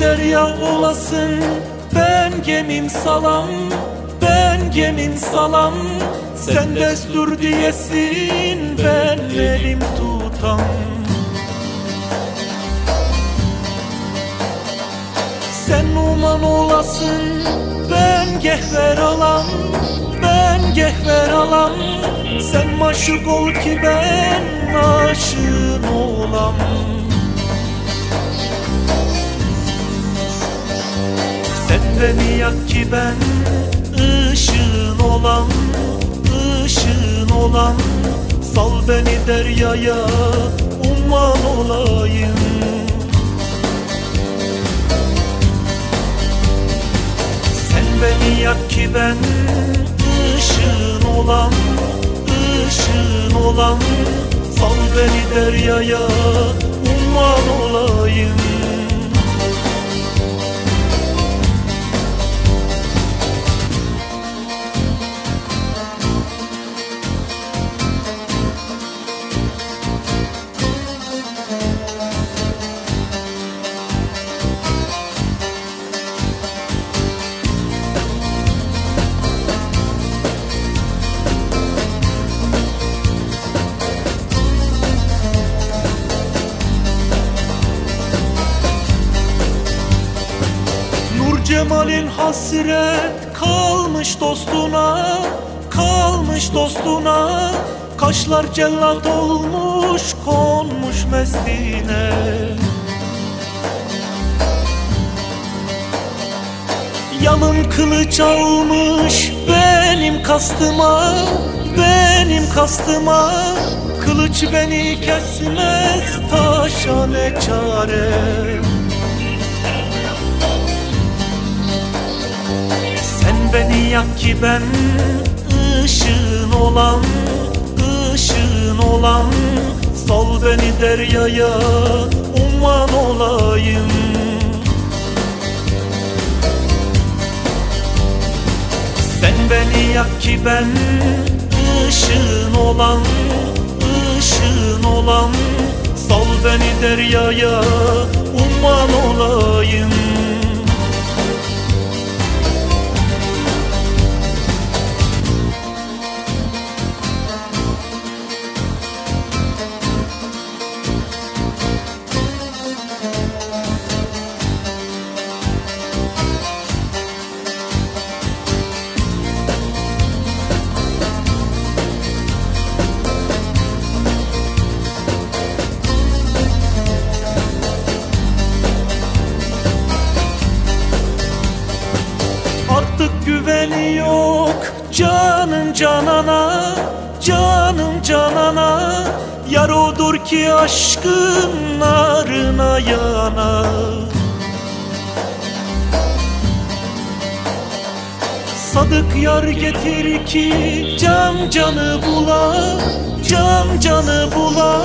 derya olasın. Ben gemim salam Ben gemim salam. Sen destur diyesin Ben elim tutam. Sen uman olasın Ben gehver alam. Ben gehver alam. Sen maşuk ol ki ben aşığın olam beni yak ki ben ışığın olan ışığın olan Sal beni deryaya umman olayım. Sen beni yak ki ben ışığın olan ışığın olan Sal beni deryaya umman olayım cemalin hasret kalmış dostuna Kalmış dostuna. Kaşlar cellat olmuş konmuş mestine Yalın kılıç almış benim kastıma Benim kastıma. Kılıç beni kesmez taşa ne çare beni yak ki ben. Işığın olan ışığın olan. Sal beni deryaya umman olayım. Sen beni yak ki ben. Işığın olan ışığın olan. Sal beni deryaya umman olayım yok canın canana Canım canana Yar odur ki aşkın narına yana. Sadık yar getir ki can canı bula Can canı bula.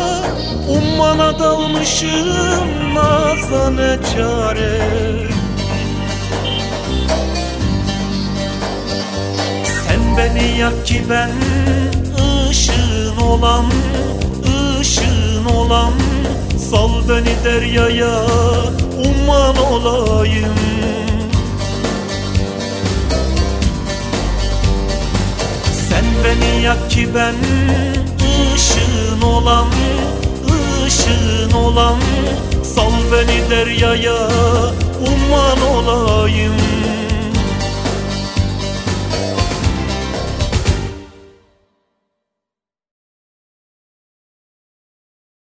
Ummana dalmışım naza ne çare beni yak ki ben. Işığın olan ışığın olan. Sal beni deryaya umman olayım. Sen beni yak ki ben. Işığın olan ışığın olan. Sal beni deryaya umman olayım